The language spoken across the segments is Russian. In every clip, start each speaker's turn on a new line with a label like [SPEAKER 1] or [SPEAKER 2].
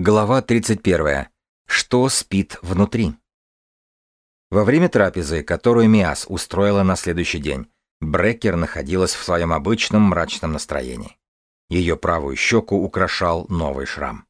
[SPEAKER 1] Глава 31. Что спит внутри? Во время трапезы, которую Миас устроила на следующий день, Брекер находилась в своем обычном мрачном настроении. Ее правую щеку украшал новый шрам.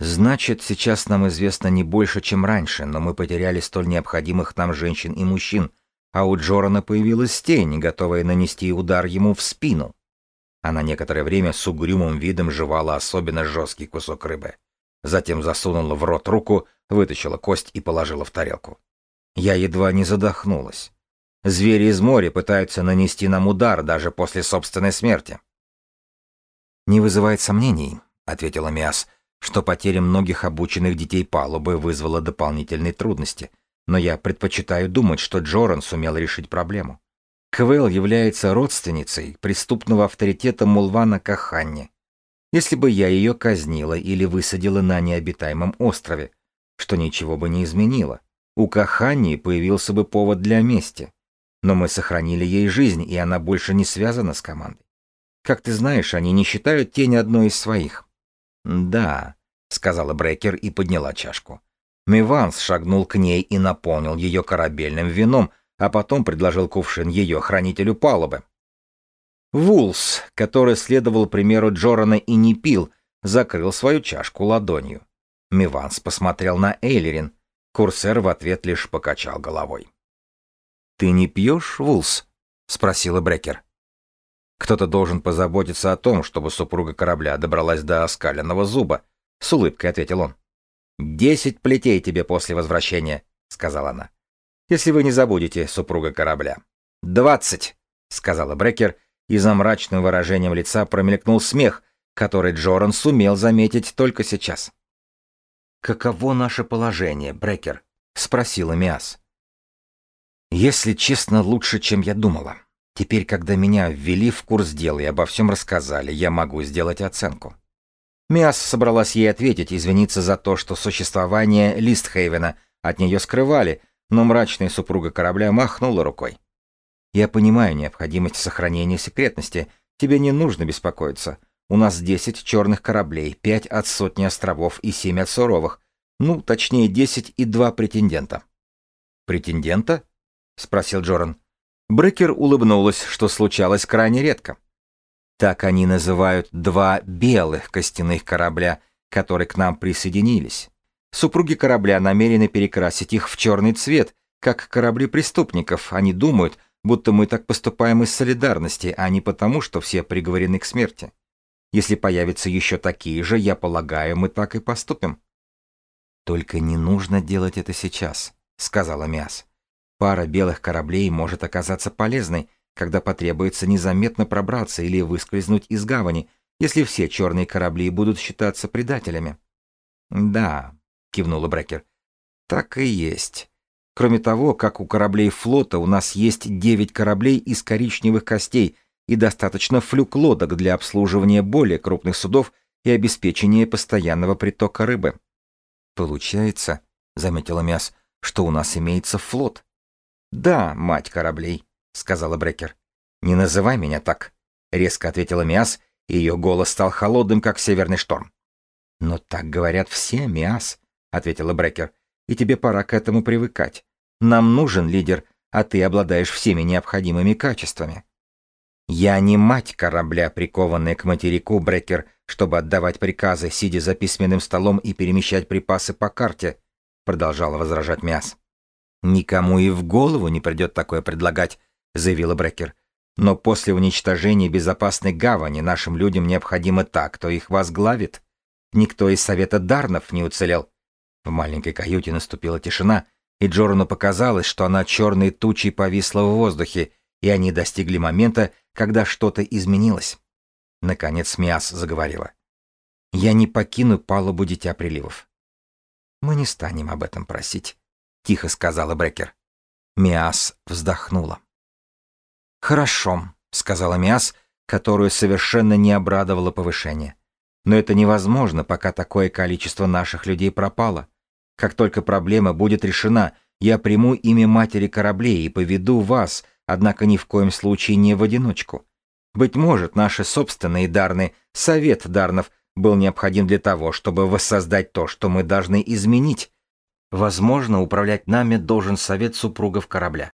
[SPEAKER 1] Значит, сейчас нам известно не больше, чем раньше, но мы потеряли столь необходимых нам женщин и мужчин, а у Джорана появилась тень, готовая нанести удар ему в спину. Она некоторое время с угрюмым видом жевала особенно жесткий кусок рыбы. Затем засунула в рот руку, вытащила кость и положила в тарелку. Я едва не задохнулась. Звери из моря пытаются нанести нам удар даже после собственной смерти. «Не вызывает сомнений», — ответила Миас, «что потеря многих обученных детей палубы вызвала дополнительные трудности, но я предпочитаю думать, что Джоран сумел решить проблему. Квел является родственницей преступного авторитета Мулвана Каханни. Если бы я ее казнила или высадила на необитаемом острове, что ничего бы не изменило, у Каханни появился бы повод для мести. Но мы сохранили ей жизнь, и она больше не связана с командой. Как ты знаешь, они не считают тень одной из своих. Да, сказала Брекер и подняла чашку. Миванс шагнул к ней и наполнил ее корабельным вином, а потом предложил кувшин ее хранителю палубы. Вулс, который следовал примеру Джорана и не пил, закрыл свою чашку ладонью. Миванс посмотрел на Эйлерин. Курсер в ответ лишь покачал головой. «Ты не пьешь, Вулс?» — спросила Брекер. «Кто-то должен позаботиться о том, чтобы супруга корабля добралась до оскаленного зуба», — с улыбкой ответил он. «Десять плетей тебе после возвращения», — сказала она если вы не забудете супруга корабля. «Двадцать!» — сказала Брекер, и за мрачным выражением лица промелькнул смех, который Джоран сумел заметить только сейчас. «Каково наше положение, Брекер?» — спросила Миас. «Если честно, лучше, чем я думала. Теперь, когда меня ввели в курс дела и обо всем рассказали, я могу сделать оценку». Миас собралась ей ответить, извиниться за то, что существование Листхейвена от нее скрывали, но мрачная супруга корабля махнула рукой. «Я понимаю необходимость сохранения секретности. Тебе не нужно беспокоиться. У нас десять черных кораблей, пять от сотни островов и семь от суровых. Ну, точнее, десять и два претендента». «Претендента?» — спросил Джоран. Брекер улыбнулась, что случалось крайне редко. Так они называют два белых костяных корабля, которые к нам присоединились. Супруги корабля намерены перекрасить их в черный цвет, как корабли преступников. Они думают, будто мы так поступаем из солидарности, а не потому, что все приговорены к смерти. Если появятся еще такие же, я полагаю, мы так и поступим. Только не нужно делать это сейчас, сказала Миас. Пара белых кораблей может оказаться полезной, когда потребуется незаметно пробраться или выскользнуть из гавани, если все черные корабли будут считаться предателями. Да, — кивнула Брекер. «Так и есть. Кроме того, как у кораблей флота, у нас есть девять кораблей из коричневых костей и достаточно флюк-лодок для обслуживания более крупных судов и обеспечения постоянного притока рыбы». «Получается», — заметила Мяс, — «что у нас имеется флот». «Да, мать кораблей», — сказала Брекер. «Не называй меня так», — резко ответила Миас, и ее голос стал холодным, как северный шторм. «Но так говорят все, Миас. — ответила Брекер. «И тебе пора к этому привыкать. Нам нужен лидер, а ты обладаешь всеми необходимыми качествами». «Я не мать корабля, прикованная к материку, Брекер, чтобы отдавать приказы, сидя за письменным столом и перемещать припасы по карте», — продолжала возражать Мяс. «Никому и в голову не придет такое предлагать», — заявила Брекер. «Но после уничтожения безопасной гавани нашим людям необходимо так, кто их возглавит. Никто из Совета Дарнов не уцелел. В маленькой каюте наступила тишина, и Джорану показалось, что она черной тучей повисла в воздухе, и они достигли момента, когда что-то изменилось. Наконец Миас заговорила. «Я не покину палубу Дитя Приливов». «Мы не станем об этом просить», — тихо сказала Брекер. Миас вздохнула. «Хорошо», — сказала Миас, которую совершенно не обрадовало повышение. «Но это невозможно, пока такое количество наших людей пропало. Как только проблема будет решена, я приму имя матери кораблей и поведу вас, однако ни в коем случае не в одиночку. Быть может, наши собственные Дарны, Совет Дарнов, был необходим для того, чтобы воссоздать то, что мы должны изменить. Возможно, управлять нами должен совет супругов корабля.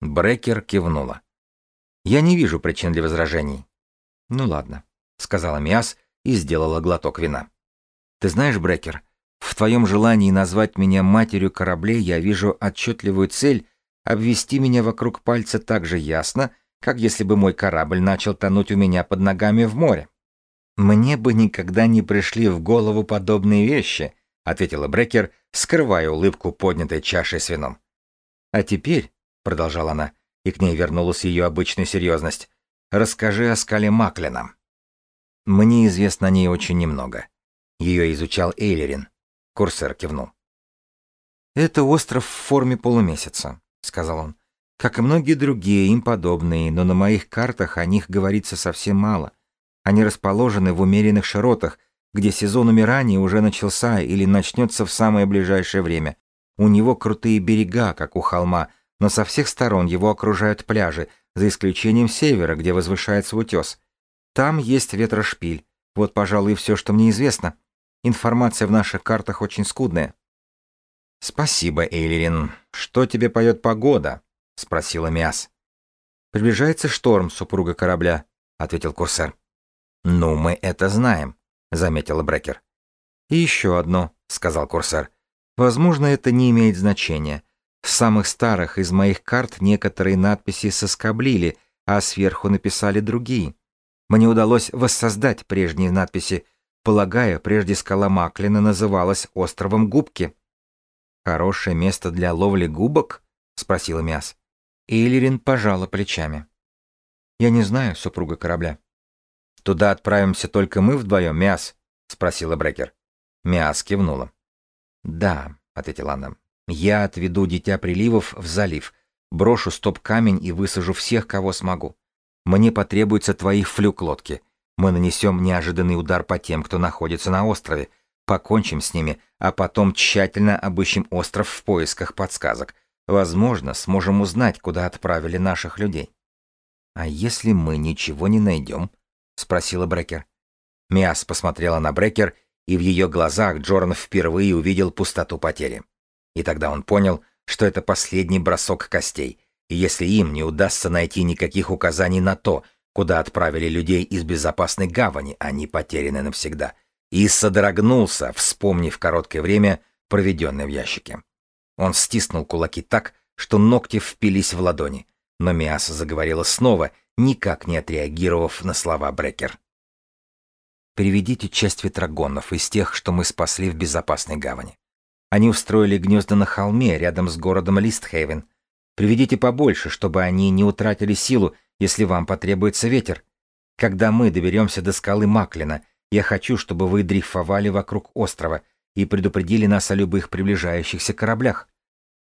[SPEAKER 1] Брекер кивнула. Я не вижу причин для возражений. Ну ладно, сказала Миас и сделала глоток вина. Ты знаешь, Брекер, в твоем желании назвать меня матерью кораблей я вижу отчетливую цель обвести меня вокруг пальца так же ясно, как если бы мой корабль начал тонуть у меня под ногами в море. Мне бы никогда не пришли в голову подобные вещи, ответила Брекер, скрывая улыбку поднятой чашей с вином. А теперь, продолжала она, и к ней вернулась ее обычная серьезность, расскажи о скале Маклина. Мне известно о ней очень немного. Ее изучал Эйлерин. Курсер кивнул. Это остров в форме полумесяца сказал он. Как и многие другие им подобные, но на моих картах о них говорится совсем мало. Они расположены в умеренных широтах, где сезон умирания уже начался или начнется в самое ближайшее время. У него крутые берега, как у холма, но со всех сторон его окружают пляжи, за исключением севера, где возвышается утес. Там есть ветрошпиль. Вот, пожалуй, все, что мне известно. Информация в наших картах очень скудная. «Спасибо, Эйлерин. Что тебе поет погода?» — спросила Миас. «Приближается шторм, супруга корабля», — ответил курсер. «Ну, мы это знаем», — заметила Брекер. «И еще одно», — сказал курсер. «Возможно, это не имеет значения. В самых старых из моих карт некоторые надписи соскоблили, а сверху написали другие. Мне удалось воссоздать прежние надписи. Полагаю, прежде скала Маклина называлась островом Губки». «Хорошее место для ловли губок?» — спросила Мяс. Эйлерин пожала плечами. «Я не знаю, супруга корабля». «Туда отправимся только мы вдвоем, Мяс?» — спросила Брекер. Мяс кивнула. «Да», — ответила она. «Я отведу Дитя Приливов в залив, брошу стоп-камень и высажу всех, кого смогу. Мне потребуются твои флюк-лодки. Мы нанесем неожиданный удар по тем, кто находится на острове, Покончим с ними, а потом тщательно обыщем остров в поисках подсказок. Возможно, сможем узнать, куда отправили наших людей. А если мы ничего не найдем? спросила Брекер. Миас посмотрела на Брекер, и в ее глазах Джоран впервые увидел пустоту потери. И тогда он понял, что это последний бросок костей, и если им не удастся найти никаких указаний на то, куда отправили людей из безопасной гавани, они потеряны навсегда — и содрогнулся, вспомнив короткое время, проведенное в ящике. Он стиснул кулаки так, что ногти впились в ладони, но Миаса заговорила снова, никак не отреагировав на слова Брекер. «Переведите часть ветрогонов из тех, что мы спасли в безопасной гавани. Они устроили гнезда на холме рядом с городом Листхейвен. Приведите побольше, чтобы они не утратили силу, если вам потребуется ветер. Когда мы доберемся до скалы Маклина, я хочу, чтобы вы дрейфовали вокруг острова и предупредили нас о любых приближающихся кораблях.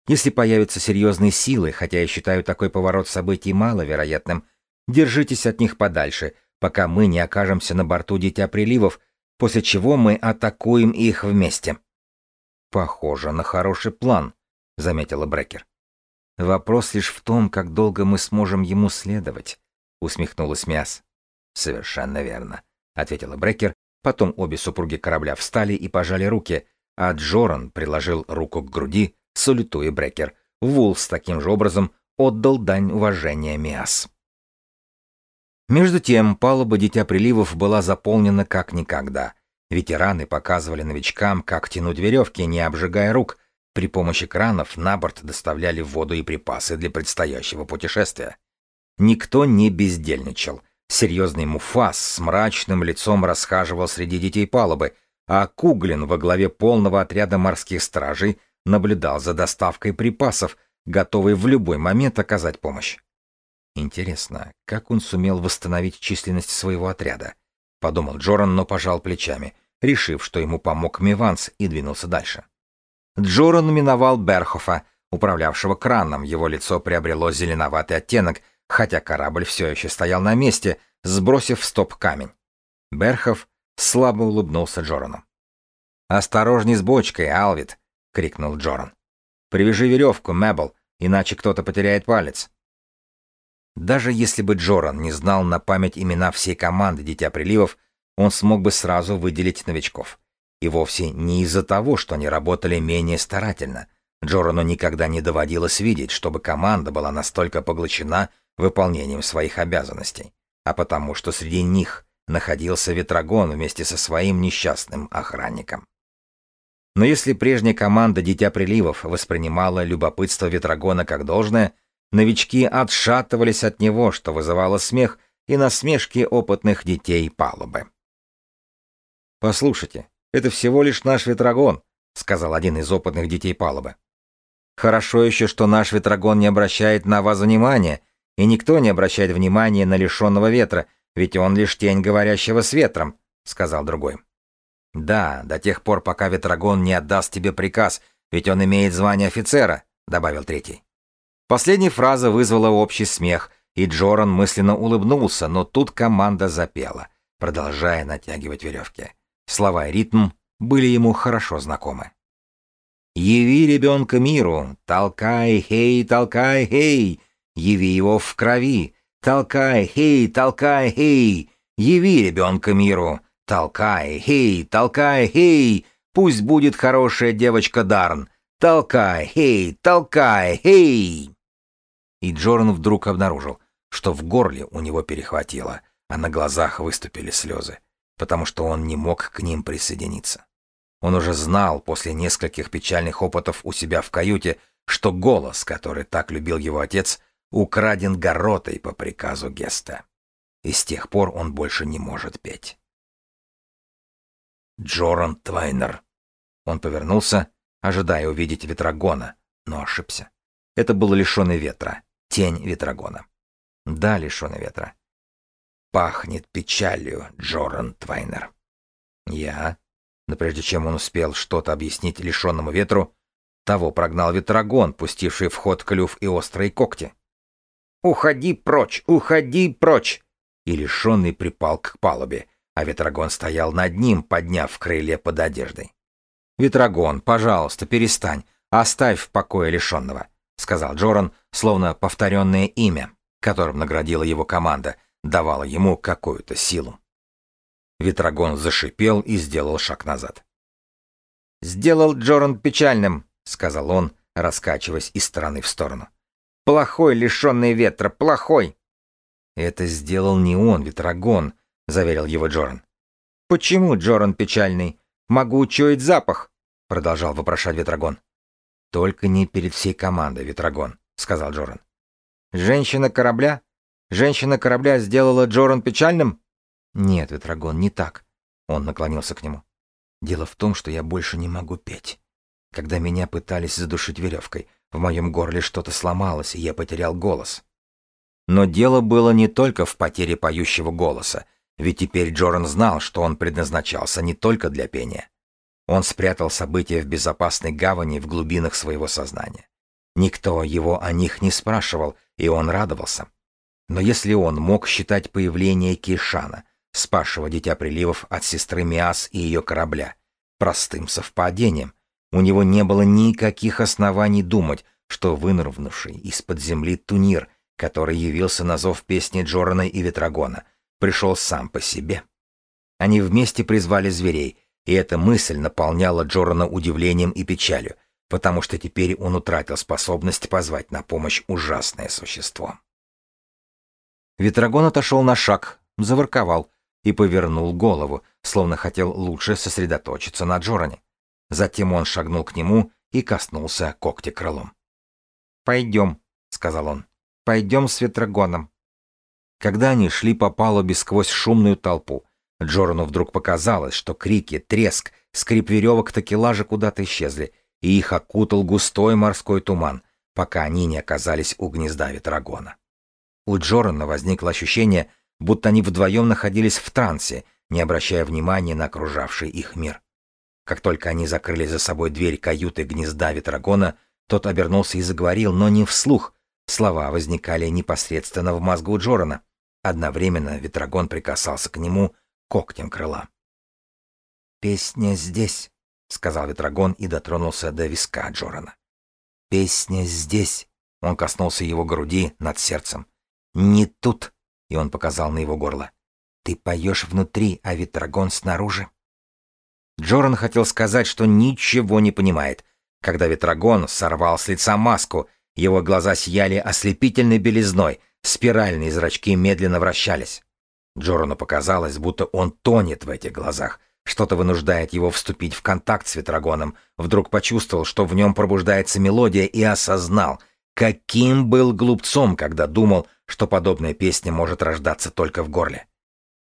[SPEAKER 1] Если появятся серьезные силы, хотя я считаю такой поворот событий маловероятным, держитесь от них подальше, пока мы не окажемся на борту Дитя Приливов, после чего мы атакуем их вместе. Похоже на хороший план, заметила Брекер. Вопрос лишь в том, как долго мы сможем ему следовать, усмехнулась Мяс. Совершенно верно ответила Брекер, потом обе супруги корабля встали и пожали руки, а Джоран приложил руку к груди, салютуя Брекер. Вулс таким же образом отдал дань уважения Миас. Между тем, палуба Дитя Приливов была заполнена как никогда. Ветераны показывали новичкам, как тянуть веревки, не обжигая рук. При помощи кранов на борт доставляли воду и припасы для предстоящего путешествия. Никто не бездельничал. Серьезный Муфас с мрачным лицом расхаживал среди детей палубы, а Куглин во главе полного отряда морских стражей наблюдал за доставкой припасов, готовый в любой момент оказать помощь. Интересно, как он сумел восстановить численность своего отряда? Подумал Джоран, но пожал плечами, решив, что ему помог Миванс, и двинулся дальше. Джоран миновал Берхофа, управлявшего краном, его лицо приобрело зеленоватый оттенок, хотя корабль все еще стоял на месте, сбросив в стоп камень. Берхов слабо улыбнулся Джорану. «Осторожней с бочкой, Алвит!» — крикнул Джоран. «Привяжи веревку, Мэбл, иначе кто-то потеряет палец». Даже если бы Джоран не знал на память имена всей команды Дитя Приливов, он смог бы сразу выделить новичков. И вовсе не из-за того, что они работали менее старательно. Джорану никогда не доводилось видеть, чтобы команда была настолько поглощена выполнением своих обязанностей, а потому что среди них находился Ветрогон вместе со своим несчастным охранником. Но если прежняя команда «Дитя приливов» воспринимала любопытство Ветрогона как должное, новички отшатывались от него, что вызывало смех и насмешки опытных детей палубы. «Послушайте, это всего лишь наш Ветрогон», — сказал один из опытных детей палубы. «Хорошо еще, что наш Ветрогон не обращает на вас внимания, и никто не обращает внимания на лишенного ветра, ведь он лишь тень говорящего с ветром», — сказал другой. «Да, до тех пор, пока Ветрогон не отдаст тебе приказ, ведь он имеет звание офицера», — добавил третий. Последняя фраза вызвала общий смех, и Джоран мысленно улыбнулся, но тут команда запела, продолжая натягивать веревки. Слова и ритм были ему хорошо знакомы. «Яви ребенка миру, толкай, хей, толкай, хей, яви его в крови, толкай, хей, толкай, хей, яви ребенка миру, Толкай, хей, толкай, хей, пусть будет хорошая девочка Дарн. Толкай, хей, толкай, хей. И Джоран вдруг обнаружил, что в горле у него перехватило, а на глазах выступили слезы, потому что он не мог к ним присоединиться. Он уже знал после нескольких печальных опытов у себя в каюте, что голос, который так любил его отец, украден горотой по приказу Геста. И с тех пор он больше не может петь. Джоран Твайнер. Он повернулся, ожидая увидеть ветрогона, но ошибся. Это был лишенный ветра, тень ветрогона. Да, лишенный ветра. Пахнет печалью, Джоран Твайнер. Я, но прежде чем он успел что-то объяснить лишенному ветру, того прогнал ветрогон, пустивший в ход клюв и острые когти. «Уходи прочь! Уходи прочь!» И лишенный припал к палубе, а Ветрогон стоял над ним, подняв крылья под одеждой. «Ветрогон, пожалуйста, перестань, оставь в покое лишенного», — сказал Джоран, словно повторенное имя, которым наградила его команда, давала ему какую-то силу. Ветрогон зашипел и сделал шаг назад. «Сделал Джоран печальным», — сказал он, раскачиваясь из стороны в сторону. «Плохой, лишенный ветра, плохой!» Это сделал не он, Ветрогон, заверил его Джоран. Почему Джоран печальный? Могу учуять запах, продолжал вопрошать Ветрогон. Только не перед всей командой, Ветрогон, сказал Джоран. Женщина корабля? Женщина корабля сделала Джоран печальным? Нет, Ветрогон, не так. Он наклонился к нему. Дело в том, что я больше не могу петь. Когда меня пытались задушить веревкой, в моем горле что-то сломалось, и я потерял голос. Но дело было не только в потере поющего голоса. Ведь теперь Джоран знал, что он предназначался не только для пения. Он спрятал события в безопасной гавани в глубинах своего сознания. Никто его о них не спрашивал, и он радовался. Но если он мог считать появление Кишана, спасшего дитя приливов от сестры Миас и ее корабля, простым совпадением, у него не было никаких оснований думать, что вынырнувший из-под земли Тунир, который явился на зов песни Джорана и Ветрогона, пришел сам по себе. Они вместе призвали зверей, и эта мысль наполняла Джорана удивлением и печалью, потому что теперь он утратил способность позвать на помощь ужасное существо. Ветрогон отошел на шаг, заворковал и повернул голову, словно хотел лучше сосредоточиться на Джоране. Затем он шагнул к нему и коснулся когтя крылом. «Пойдем», — сказал он, — «пойдем с Ветрогоном». Когда они шли по палубе сквозь шумную толпу, Джорану вдруг показалось, что крики, треск, скрип веревок такелажа куда-то исчезли, и их окутал густой морской туман, пока они не оказались у гнезда ветрогона. У Джорана возникло ощущение, будто они вдвоем находились в трансе, не обращая внимания на окружавший их мир. Как только они закрыли за собой дверь каюты гнезда ветрогона, тот обернулся и заговорил, но не вслух. Слова возникали непосредственно в мозгу Джорана. Одновременно Ветрогон прикасался к нему когтем крыла. «Песня здесь», — сказал Ветрогон и дотронулся до виска Джорана. «Песня здесь», — он коснулся его груди над сердцем. «Не тут», — и он показал на его горло. Ты поешь внутри, а Ветрогон снаружи. Джоран хотел сказать, что ничего не понимает. Когда Ветрогон сорвал с лица маску, его глаза сияли ослепительной белизной, спиральные зрачки медленно вращались. Джорану показалось, будто он тонет в этих глазах. Что-то вынуждает его вступить в контакт с Ветрогоном. Вдруг почувствовал, что в нем пробуждается мелодия, и осознал, каким был глупцом, когда думал, что подобная песня может рождаться только в горле.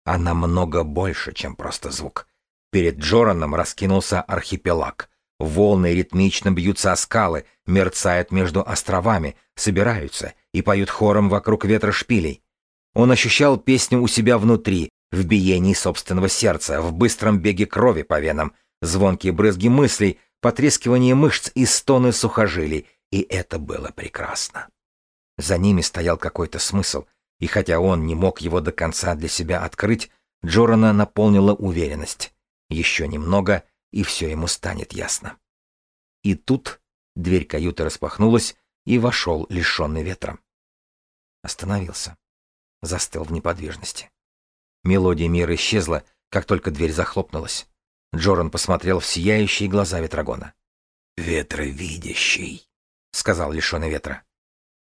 [SPEAKER 1] Она много больше, чем просто звук. Перед Джораном раскинулся архипелаг. Волны ритмично бьются о скалы, мерцают между островами, собираются и поют хором вокруг ветра шпилей. Он ощущал песню у себя внутри, в биении собственного сердца, в быстром беге крови по венам, звонкие брызги мыслей, потрескивание мышц и стоны сухожилий, и это было прекрасно. За ними стоял какой-то смысл, и хотя он не мог его до конца для себя открыть, Джорана наполнила уверенность. Еще немного, и все ему станет ясно. И тут дверь каюты распахнулась, и вошел лишенный ветра. Остановился. Застыл в неподвижности. Мелодия мира исчезла, как только дверь захлопнулась. Джоран посмотрел в сияющие глаза Ветрогона. «Ветровидящий», — сказал лишенный ветра.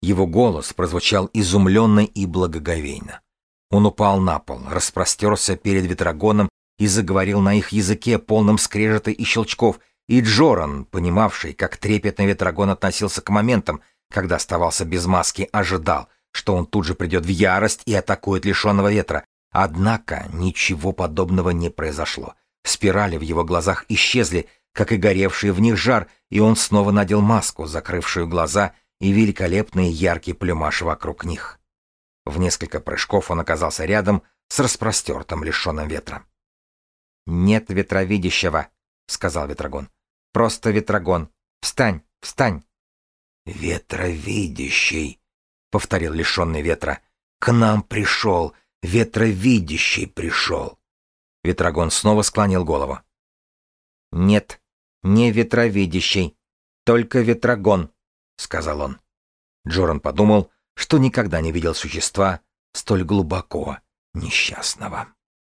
[SPEAKER 1] Его голос прозвучал изумленно и благоговейно. Он упал на пол, распростерся перед Ветрогоном и заговорил на их языке, полном скрежета и щелчков, и Джоран, понимавший, как трепетно Ветрогон относился к моментам, когда оставался без маски, ожидал, что он тут же придет в ярость и атакует лишенного ветра, Однако ничего подобного не произошло. Спирали в его глазах исчезли, как и горевший в них жар, и он снова надел маску, закрывшую глаза, и великолепный яркий плюмаж вокруг них. В несколько прыжков он оказался рядом с распростертым, лишенным ветра. «Нет ветровидящего», — сказал Ветрогон. «Просто Ветрогон. Встань, встань». «Ветровидящий», — повторил лишенный ветра. «К нам пришел, Ветровидящий пришел. Ветрогон снова склонил голову. Нет, не ветровидящий, только ветрогон, сказал он. Джоран подумал, что никогда не видел существа столь глубоко несчастного.